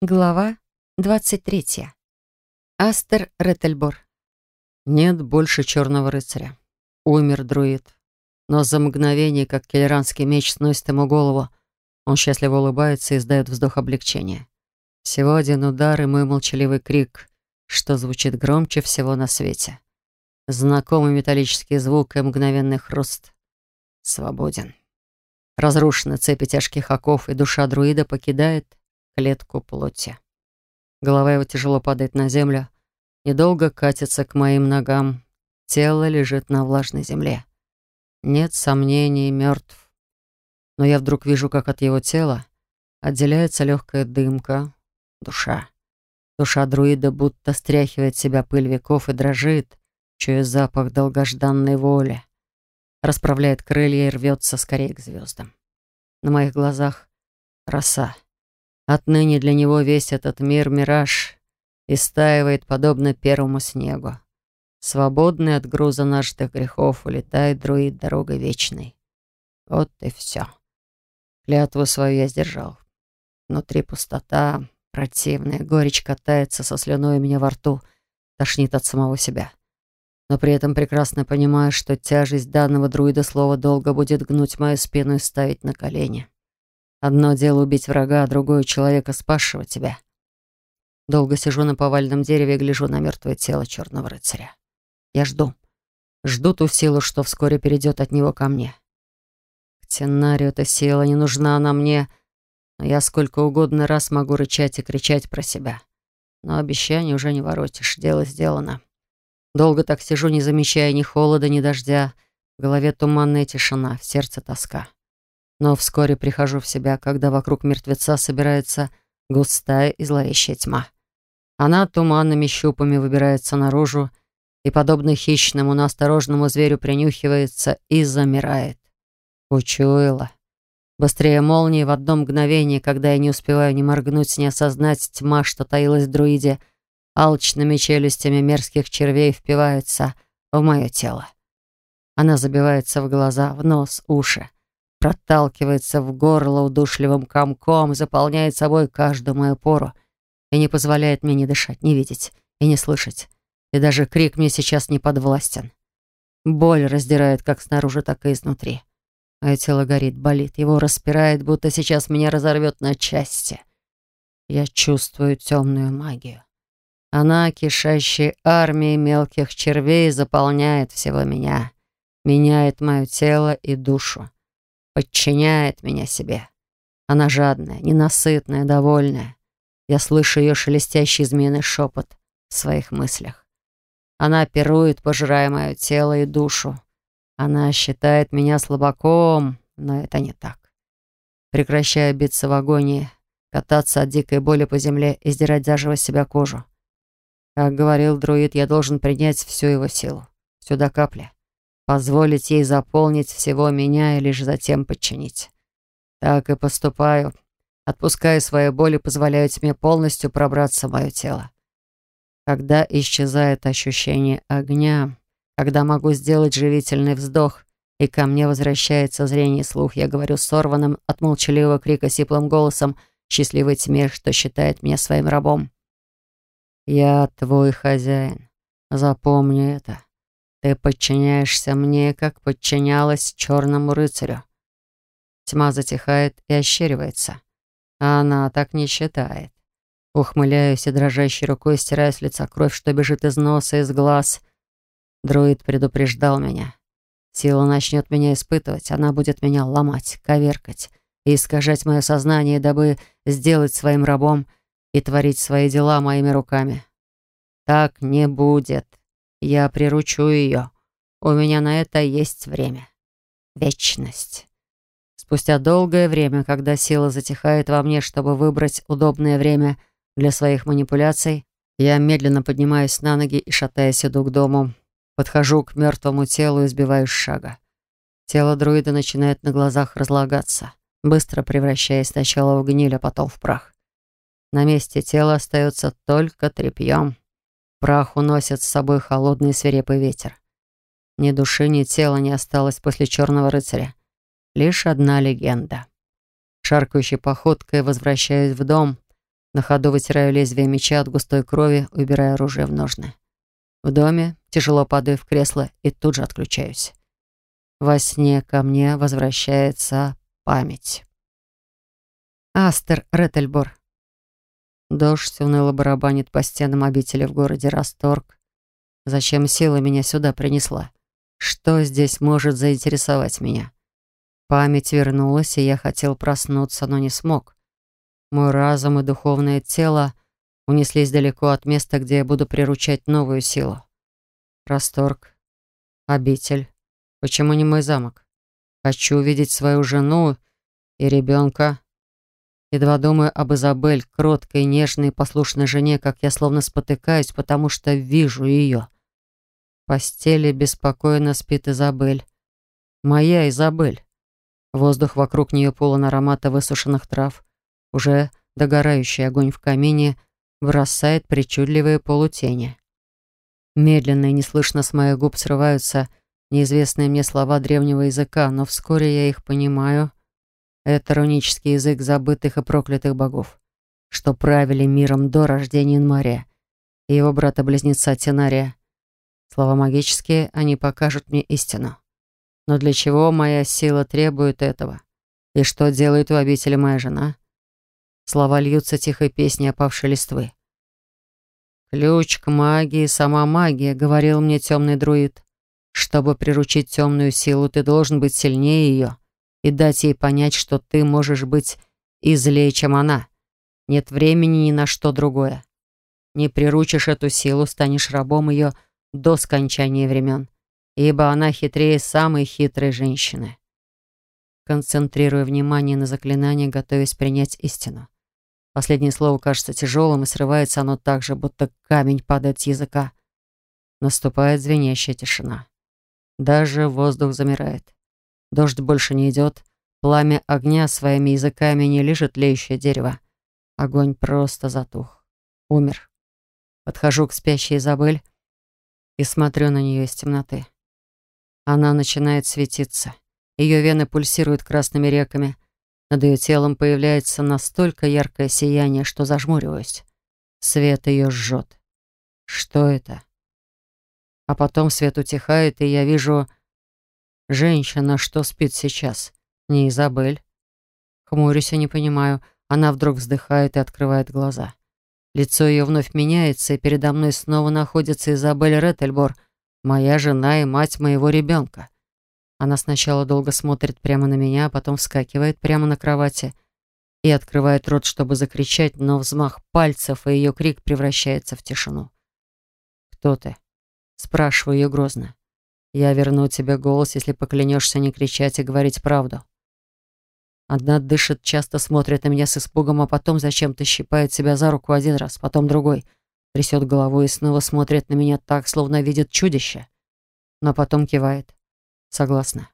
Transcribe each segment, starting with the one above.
Глава 23. Астер Реттельбор. Нет больше черного рыцаря. Умер друид. Но за мгновение, как келеранский меч сносит ему голову, он счастливо улыбается и издает вздох облегчения. Всего один удар и мой молчаливый крик, что звучит громче всего на свете. Знакомый металлический звук и мгновенный хруст. Свободен. Разрушены цепи тяжких оков, и душа друида покидает клетку плоти. Голова его тяжело падает на землю, недолго катится к моим ногам. Тело лежит на влажной земле. Нет сомнений, мертв. Но я вдруг вижу, как от его тела отделяется легкая дымка, душа. Душа друида будто стряхивает себя пыль веков и дрожит, чуя запах долгожданной воли. Расправляет крылья и рвется скорее к звездам. На моих глазах роса. Отныне для него весь этот мир — мираж, истаивает подобно первому снегу. Свободный от груза нажитых грехов улетает друид дорогой вечной. Вот и все. Клятву свою я сдержал. Внутри пустота, противная, горечь катается со слюной у меня во рту, тошнит от самого себя. Но при этом прекрасно понимаю, что тяжесть данного друида слова долго будет гнуть мою спину и ставить на колени. Одно дело убить врага, а другое — человека, спасшего тебя. Долго сижу на повальном дереве и гляжу на мертвое тело черного рыцаря. Я жду. Жду ту силу, что вскоре перейдет от него ко мне. К Тенарию эта сила не нужна она мне, но я сколько угодно раз могу рычать и кричать про себя. Но обещание уже не воротишь, дело сделано. Долго так сижу, не замечая ни холода, ни дождя. В голове туманная тишина, в сердце тоска. Но вскоре прихожу в себя, когда вокруг мертвеца собирается густая и зловещая тьма. Она туманными щупами выбирается наружу и, подобно хищному, но осторожному зверю, принюхивается и замирает. Учуяла. Быстрее молнии в одно мгновение, когда я не успеваю ни моргнуть, ни осознать тьма, что таилась в друиде, алчными челюстями мерзких червей впивается в мое тело. Она забивается в глаза, в нос, уши проталкивается в горло удушливым комком, заполняет собой каждую мою пору и не позволяет мне ни дышать, ни видеть и не слышать. И даже крик мне сейчас не подвластен. Боль раздирает как снаружи, так и изнутри. Мое тело горит, болит, его распирает, будто сейчас меня разорвет на части. Я чувствую темную магию. Она, кишащая армией мелких червей, заполняет всего меня, меняет мое тело и душу подчиняет меня себе. Она жадная, ненасытная, довольная. Я слышу ее шелестящий змеиный шепот в своих мыслях. Она пирует, пожирая мое тело и душу. Она считает меня слабаком, но это не так. Прекращаю биться в агонии, кататься от дикой боли по земле и сдирать заживо себя кожу. Как говорил друид, я должен принять всю его силу, всю до капли позволить ей заполнить всего меня и лишь затем подчинить. Так и поступаю. Отпускаю свою боль и позволяю тьме полностью пробраться в мое тело. Когда исчезает ощущение огня, когда могу сделать живительный вздох, и ко мне возвращается зрение и слух, я говорю сорванным от молчаливого крика сиплым голосом счастливой тьме, что считает меня своим рабом. «Я твой хозяин. Запомни это». Ты подчиняешься мне, как подчинялась черному рыцарю. Тьма затихает и ощеривается. А она так не считает. Ухмыляюсь и дрожащей рукой стираю с лица кровь, что бежит из носа, из глаз. Друид предупреждал меня. Сила начнет меня испытывать, она будет меня ломать, коверкать и искажать мое сознание, дабы сделать своим рабом и творить свои дела моими руками. Так не будет. Я приручу ее. У меня на это есть время. Вечность. Спустя долгое время, когда сила затихает во мне, чтобы выбрать удобное время для своих манипуляций, я медленно поднимаюсь на ноги и, шатаясь, иду к дому. Подхожу к мертвому телу и сбиваюсь с шага. Тело друида начинает на глазах разлагаться, быстро превращаясь сначала в гниль, а потом в прах. На месте тела остается только тряпьем. Прах уносит с собой холодный свирепый ветер. Ни души, ни тела не осталось после черного рыцаря. Лишь одна легенда. Шаркающей походкой возвращаюсь в дом, На ходу вытираю лезвие меча от густой крови, убирая оружие в ножны. В доме тяжело падаю в кресло и тут же отключаюсь. Во сне ко мне возвращается память. Астер Реттельбор. Дождь уныло барабанит по стенам обители в городе Расторг. Зачем сила меня сюда принесла? Что здесь может заинтересовать меня? Память вернулась, и я хотел проснуться, но не смог. Мой разум и духовное тело унеслись далеко от места, где я буду приручать новую силу. Расторг. Обитель. Почему не мой замок? Хочу увидеть свою жену и ребенка. Едва думаю об Изабель, кроткой, нежной и послушной жене, как я словно спотыкаюсь, потому что вижу ее. В постели беспокойно спит Изабель. Моя Изабель. Воздух вокруг нее полон аромата высушенных трав. Уже догорающий огонь в камине бросает причудливые полутени. Медленно и неслышно с моих губ срываются неизвестные мне слова древнего языка, но вскоре я их понимаю. Это рунический язык забытых и проклятых богов, что правили миром до рождения Инмария и его брата-близнеца Тенария. Слова магические, они покажут мне истину. Но для чего моя сила требует этого? И что делает в обители моя жена? Слова льются тихой песней опавшей листвы. «Ключ к магии, сама магия», — говорил мне темный друид. «Чтобы приручить темную силу, ты должен быть сильнее ее и дать ей понять, что ты можешь быть и злее, чем она. Нет времени ни на что другое. Не приручишь эту силу, станешь рабом ее до скончания времен, ибо она хитрее самой хитрой женщины». Концентрируя внимание на заклинании, готовясь принять истину. Последнее слово кажется тяжелым, и срывается оно так же, будто камень падает с языка. Наступает звенящая тишина. Даже воздух замирает. Дождь больше не идет. Пламя огня своими языками не лежит леющее дерево. Огонь просто затух. Умер. Подхожу к спящей Изабель и смотрю на нее из темноты. Она начинает светиться. Ее вены пульсируют красными реками — над ее телом появляется настолько яркое сияние, что зажмуриваюсь. Свет ее жжет. Что это? А потом свет утихает, и я вижу женщина, что спит сейчас. Не Изабель. Хмурюсь и не понимаю. Она вдруг вздыхает и открывает глаза. Лицо ее вновь меняется, и передо мной снова находится Изабель Реттельбор, моя жена и мать моего ребенка. Она сначала долго смотрит прямо на меня, а потом вскакивает прямо на кровати и открывает рот, чтобы закричать, но взмах пальцев и ее крик превращается в тишину. «Кто ты?» — спрашиваю ее грозно. «Я верну тебе голос, если поклянешься не кричать и говорить правду». Одна дышит, часто смотрит на меня с испугом, а потом зачем-то щипает себя за руку один раз, потом другой, трясет головой и снова смотрит на меня так, словно видит чудище, но потом кивает. Согласна.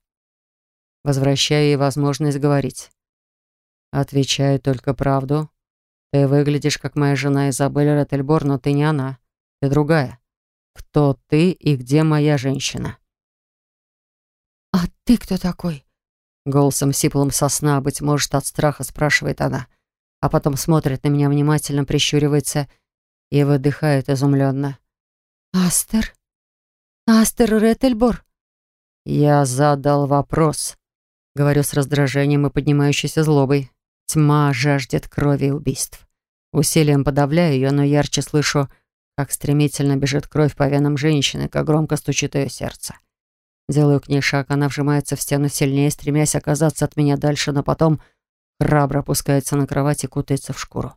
Возвращаю ей возможность говорить. Отвечаю только правду. Ты выглядишь, как моя жена Изабель Реттельбор, но ты не она. Ты другая. Кто ты и где моя женщина? «А ты кто такой?» Голосом сиплым сосна, быть может, от страха спрашивает она, а потом смотрит на меня внимательно, прищуривается и выдыхает изумленно. «Астер? Астер Реттельбор?» «Я задал вопрос», — говорю с раздражением и поднимающейся злобой. Тьма жаждет крови и убийств. Усилием подавляю ее, но ярче слышу, как стремительно бежит кровь по венам женщины, как громко стучит ее сердце. Делаю к ней шаг, она вжимается в стену сильнее, стремясь оказаться от меня дальше, но потом храбро опускается на кровать и кутается в шкуру.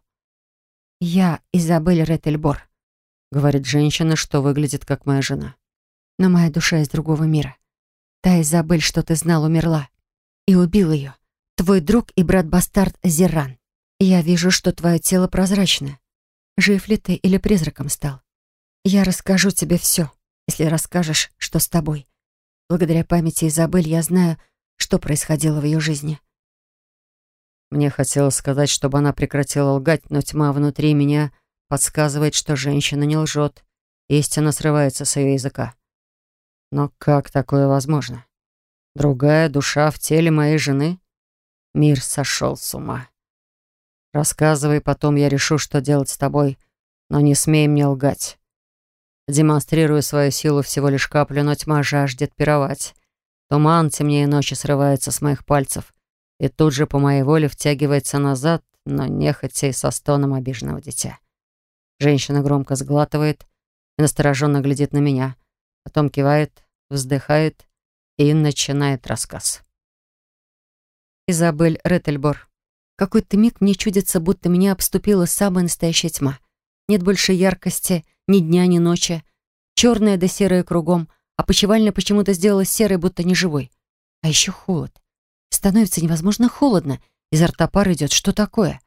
«Я Изабель Реттельбор», — говорит женщина, что выглядит как моя жена. «Но моя душа из другого мира. Та Изабель, что ты знал, умерла. И убил ее. Твой друг и брат-бастард Зиран. Я вижу, что твое тело прозрачное. Жив ли ты или призраком стал? Я расскажу тебе все, если расскажешь, что с тобой. Благодаря памяти Изабель я знаю, что происходило в ее жизни. Мне хотелось сказать, чтобы она прекратила лгать, но тьма внутри меня подсказывает, что женщина не лжет. Истина срывается с ее языка. Но как такое возможно? Другая душа в теле моей жены? Мир сошел с ума. Рассказывай, потом я решу, что делать с тобой, но не смей мне лгать. Демонстрирую свою силу всего лишь каплю, но тьма жаждет пировать. Туман темнее ночи срывается с моих пальцев и тут же по моей воле втягивается назад, но нехотя и со стоном обиженного дитя. Женщина громко сглатывает и настороженно глядит на меня, потом кивает, вздыхает и начинает рассказ. Изабель Реттельбор. Какой-то миг мне чудится, будто меня обступила самая настоящая тьма. Нет больше яркости, ни дня, ни ночи. Черное да серое кругом, а почевальня почему-то сделалась серой, будто неживой. А еще холод. Становится невозможно холодно. Изо рта пар идет. Что такое?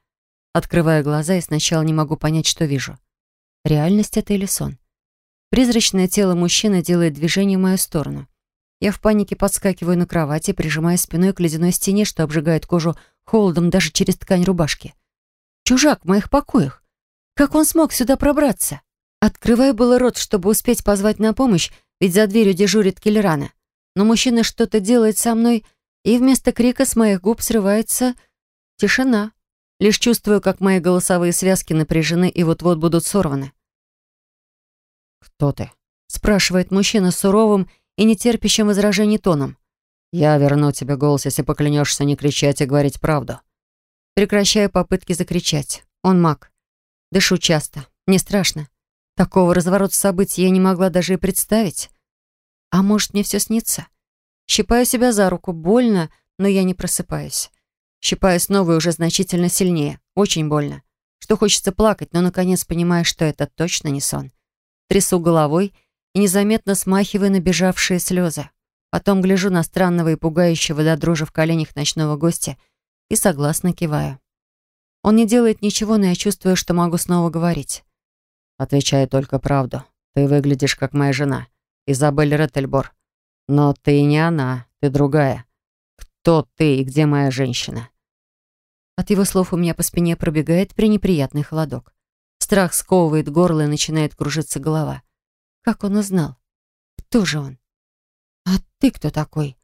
Открываю глаза и сначала не могу понять, что вижу. Реальность это или сон? Призрачное тело мужчины делает движение в мою сторону. Я в панике подскакиваю на кровати, прижимая спиной к ледяной стене, что обжигает кожу холодом даже через ткань рубашки. Чужак в моих покоях. Как он смог сюда пробраться? Открываю было рот, чтобы успеть позвать на помощь, ведь за дверью дежурит Келлерана. Но мужчина что-то делает со мной, и вместо крика с моих губ срывается тишина. Лишь чувствую, как мои голосовые связки напряжены и вот-вот будут сорваны. «Кто ты?» — спрашивает мужчина суровым и нетерпящим возражений тоном. «Я верну тебе голос, если поклянешься не кричать и говорить правду». Прекращаю попытки закричать. Он маг. Дышу часто. Не страшно. Такого разворота событий я не могла даже и представить. А может, мне все снится? Щипаю себя за руку. Больно, но я не просыпаюсь. Щипаю снова и уже значительно сильнее. Очень больно. Что хочется плакать, но наконец понимаю, что это точно не сон. Трясу головой и незаметно смахивая набежавшие слезы. Потом гляжу на странного и пугающего до дрожи в коленях ночного гостя и согласно киваю. Он не делает ничего, но я чувствую, что могу снова говорить. «Отвечай только правду. Ты выглядишь как моя жена, Изабель Реттельбор. Но ты не она, ты другая. Кто ты и где моя женщина?» От его слов у меня по спине пробегает пренеприятный холодок. Страх сковывает горло и начинает кружиться голова. Как он узнал? Кто же он? «А ты кто такой?»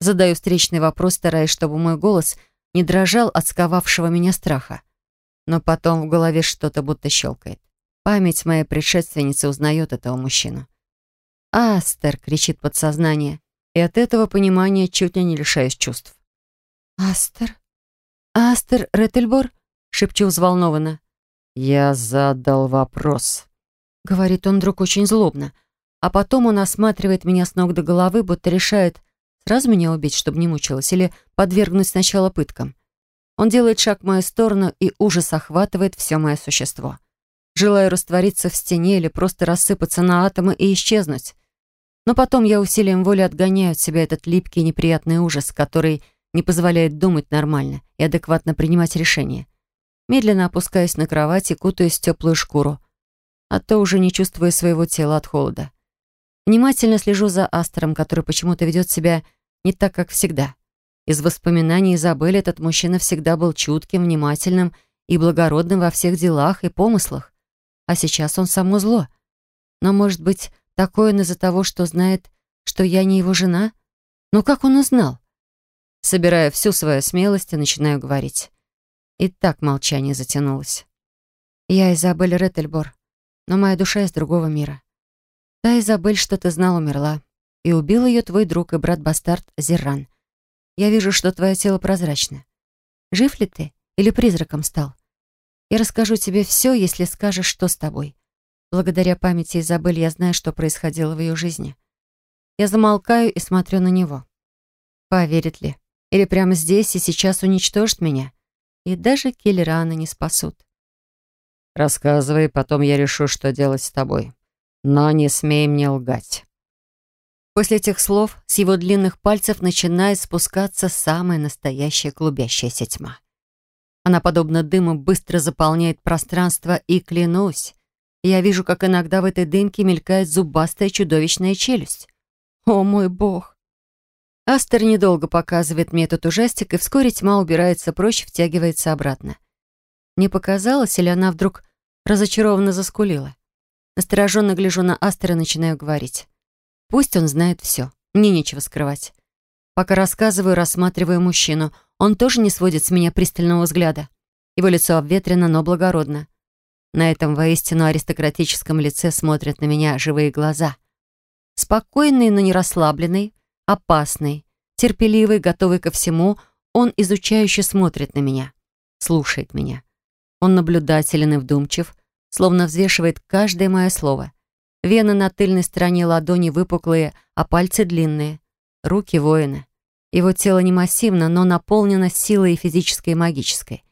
Задаю встречный вопрос, стараясь, чтобы мой голос не дрожал от сковавшего меня страха. Но потом в голове что-то будто щелкает. Память моей предшественницы узнает этого мужчину. «Астер!» — кричит подсознание. И от этого понимания чуть ли не лишаюсь чувств. «Астер? Астер Реттельбор?» — шепчу взволнованно. «Я задал вопрос», — говорит он вдруг очень злобно. А потом он осматривает меня с ног до головы, будто решает, сразу меня убить, чтобы не мучилась, или подвергнуть сначала пыткам. Он делает шаг в мою сторону, и ужас охватывает все мое существо. Желаю раствориться в стене или просто рассыпаться на атомы и исчезнуть. Но потом я усилием воли отгоняю от себя этот липкий неприятный ужас, который не позволяет думать нормально и адекватно принимать решения. Медленно опускаюсь на кровать и кутаюсь в теплую шкуру — а то уже не чувствую своего тела от холода. Внимательно слежу за Астером, который почему-то ведет себя не так, как всегда. Из воспоминаний Изабель этот мужчина всегда был чутким, внимательным и благородным во всех делах и помыслах. А сейчас он само зло. Но, может быть, такое он из-за того, что знает, что я не его жена? Но как он узнал? Собирая всю свою смелость начинаю говорить. И так молчание затянулось. Я Изабель Реттельбор но моя душа из другого мира. Та Изабель, что ты знал, умерла. И убил ее твой друг и брат-бастард Зерран. Я вижу, что твое тело прозрачно. Жив ли ты или призраком стал? Я расскажу тебе все, если скажешь, что с тобой. Благодаря памяти Изабель я знаю, что происходило в ее жизни. Я замолкаю и смотрю на него. Поверит ли? Или прямо здесь и сейчас уничтожит меня? И даже киллераны не спасут. Рассказывай, потом я решу, что делать с тобой. Но не смей мне лгать». После этих слов с его длинных пальцев начинает спускаться самая настоящая клубящаяся тьма. Она, подобно дыму, быстро заполняет пространство, и, клянусь, я вижу, как иногда в этой дымке мелькает зубастая чудовищная челюсть. О, мой бог! Астер недолго показывает мне этот ужастик, и вскоре тьма убирается прочь, втягивается обратно. Не показалось, или она вдруг разочарованно заскулила? Настороженно гляжу на Астера и начинаю говорить. Пусть он знает все, мне нечего скрывать. Пока рассказываю, рассматриваю мужчину. Он тоже не сводит с меня пристального взгляда. Его лицо обветрено, но благородно. На этом воистину аристократическом лице смотрят на меня живые глаза. Спокойный, но не расслабленный, опасный, терпеливый, готовый ко всему, он изучающе смотрит на меня, слушает меня. Он наблюдателен и вдумчив, словно взвешивает каждое мое слово. Вены на тыльной стороне ладони выпуклые, а пальцы длинные. Руки воина. Его тело не массивно, но наполнено силой физической, и магической.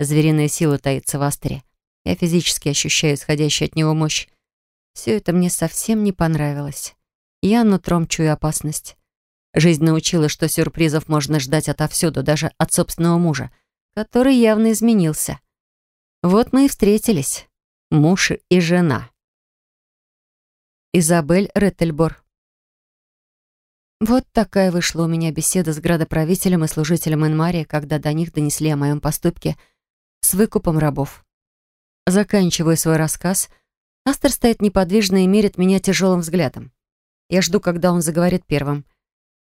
Звериная сила таится в астре. Я физически ощущаю исходящую от него мощь. Все это мне совсем не понравилось. Я нутром чую опасность. Жизнь научила, что сюрпризов можно ждать отовсюду, даже от собственного мужа, который явно изменился. Вот мы и встретились. Муж и жена. Изабель Реттельбор. Вот такая вышла у меня беседа с градоправителем и служителем Энмарии, когда до них донесли о моем поступке с выкупом рабов. Заканчивая свой рассказ, Астер стоит неподвижно и мерит меня тяжелым взглядом. Я жду, когда он заговорит первым.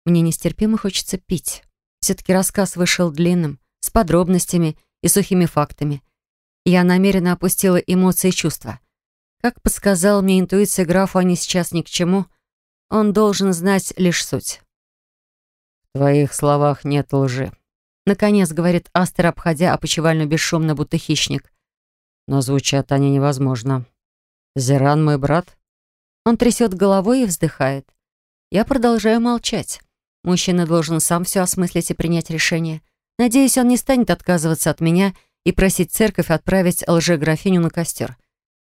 Мне нестерпимо хочется пить. Все-таки рассказ вышел длинным, с подробностями и сухими фактами. Я намеренно опустила эмоции и чувства. Как подсказала мне интуиция графу, они сейчас ни к чему. Он должен знать лишь суть. «В твоих словах нет лжи», — наконец говорит Астер, обходя опочивальню бесшумно, будто хищник но звучат они невозможно. Зиран мой брат?» Он трясет головой и вздыхает. Я продолжаю молчать. Мужчина должен сам все осмыслить и принять решение. Надеюсь, он не станет отказываться от меня и просить церковь отправить лже-графиню на костер.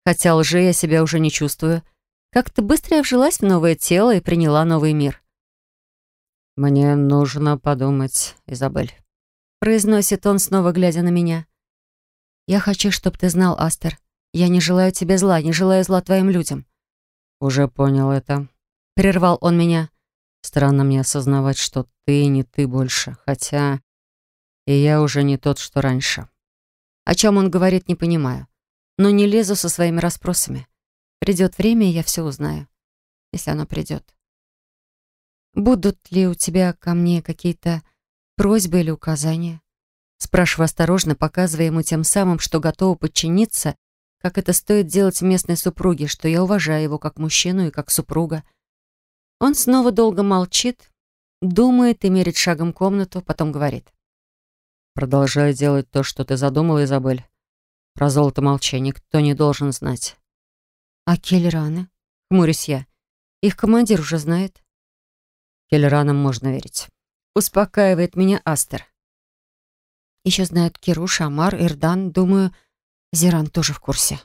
Хотя лжи я себя уже не чувствую. Как-то быстро я вжилась в новое тело и приняла новый мир. «Мне нужно подумать, Изабель», — произносит он, снова глядя на меня. «Я хочу, чтобы ты знал, Астер. Я не желаю тебе зла, не желаю зла твоим людям». «Уже понял это». Прервал он меня. «Странно мне осознавать, что ты не ты больше, хотя и я уже не тот, что раньше». О чем он говорит, не понимаю. Но не лезу со своими расспросами. Придет время, и я все узнаю. Если оно придет. Будут ли у тебя ко мне какие-то просьбы или указания? Спрашиваю осторожно, показывая ему тем самым, что готова подчиниться, как это стоит делать местной супруге, что я уважаю его как мужчину и как супруга. Он снова долго молчит, думает и мерит шагом комнату, потом говорит. «Продолжай делать то, что ты задумала, Изабель. Про золото молчи, никто не должен знать». «А Келлераны?» — хмурюсь я. «Их командир уже знает». «Келлеранам можно верить». Успокаивает меня Астер. Еще знают Киру, Шамар, Ирдан. Думаю, Зиран тоже в курсе.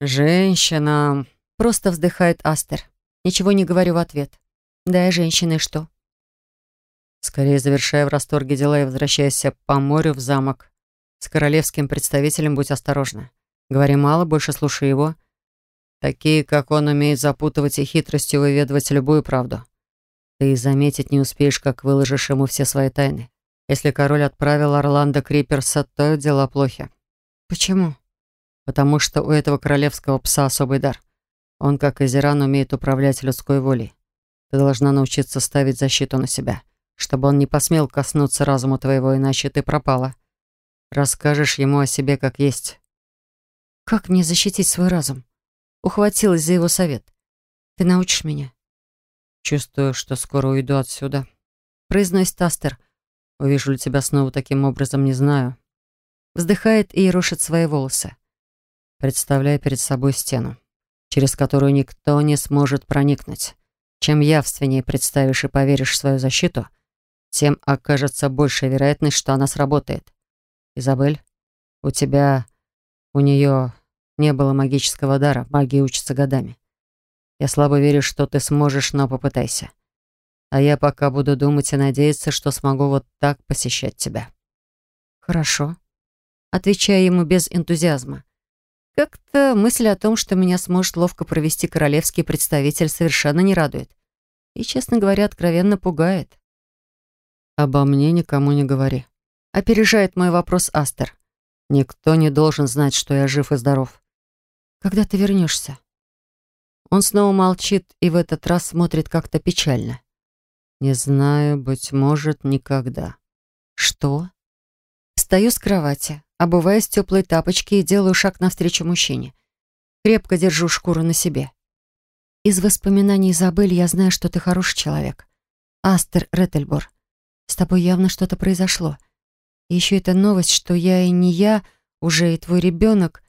«Женщина...» Просто вздыхает Астер. Ничего не говорю в ответ. Да, и женщины что? Скорее завершая в расторге дела и возвращайся по морю в замок. С королевским представителем будь осторожна. Говори мало, больше слушай его. Такие, как он, умеют запутывать и хитростью выведывать любую правду. Ты и заметить не успеешь, как выложишь ему все свои тайны. Если король отправил Орландо Криперса, то дела плохи. Почему? Потому что у этого королевского пса особый дар. Он, как и Зиран, умеет управлять людской волей. Ты должна научиться ставить защиту на себя, чтобы он не посмел коснуться разума твоего, иначе ты пропала. Расскажешь ему о себе как есть. Как мне защитить свой разум? Ухватилась за его совет. Ты научишь меня? Чувствую, что скоро уйду отсюда. Произносит Астер, Увижу ли тебя снова таким образом, не знаю. Вздыхает и рушит свои волосы. Представляй перед собой стену, через которую никто не сможет проникнуть. Чем явственнее представишь и поверишь в свою защиту, тем окажется большая вероятность, что она сработает. Изабель, у тебя, у нее не было магического дара, магия учится годами. Я слабо верю, что ты сможешь, но попытайся. А я пока буду думать и надеяться, что смогу вот так посещать тебя. Хорошо. Отвечаю ему без энтузиазма. Как-то мысль о том, что меня сможет ловко провести королевский представитель, совершенно не радует. И, честно говоря, откровенно пугает. «Обо мне никому не говори», — опережает мой вопрос Астер. «Никто не должен знать, что я жив и здоров». «Когда ты вернешься?» Он снова молчит и в этот раз смотрит как-то печально. Не знаю, быть может, никогда. Что? Встаю с кровати, обуваясь в теплые тапочки и делаю шаг навстречу мужчине. Крепко держу шкуру на себе. Из воспоминаний Изабель я знаю, что ты хороший человек. Астер Реттельбор. С тобой явно что-то произошло. Еще эта новость, что я и не я, уже и твой ребенок.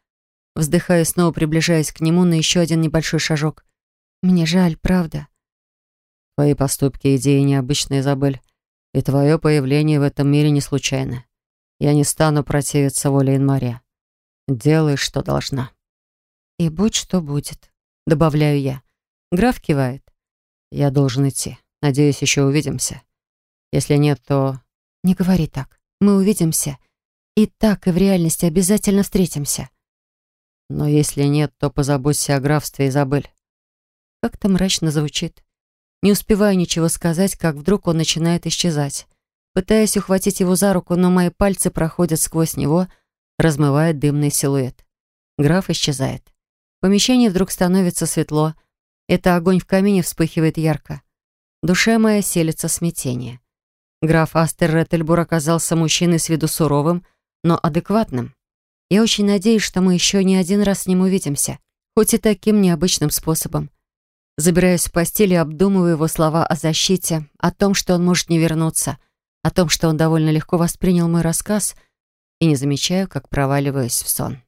Вздыхаю, снова приближаясь к нему на еще один небольшой шажок. Мне жаль, правда. Твои поступки и идеи необычные, Изабель. И твое появление в этом мире не случайно. Я не стану противиться воле Инмария. Делай, что должна. И будь что будет, добавляю я. Граф кивает. Я должен идти. Надеюсь, еще увидимся. Если нет, то... Не говори так. Мы увидимся. И так, и в реальности обязательно встретимся. Но если нет, то позаботься о графстве, Изабель. Как-то мрачно звучит. Не успеваю ничего сказать, как вдруг он начинает исчезать. Пытаюсь ухватить его за руку, но мои пальцы проходят сквозь него, размывая дымный силуэт. Граф исчезает. В помещении вдруг становится светло. Это огонь в камине вспыхивает ярко. Душа моя селится смятение. Граф Астер Реттельбур оказался мужчиной с виду суровым, но адекватным. Я очень надеюсь, что мы еще не один раз с ним увидимся, хоть и таким необычным способом. Забираюсь в постель и обдумываю его слова о защите, о том, что он может не вернуться, о том, что он довольно легко воспринял мой рассказ, и не замечаю, как проваливаюсь в сон.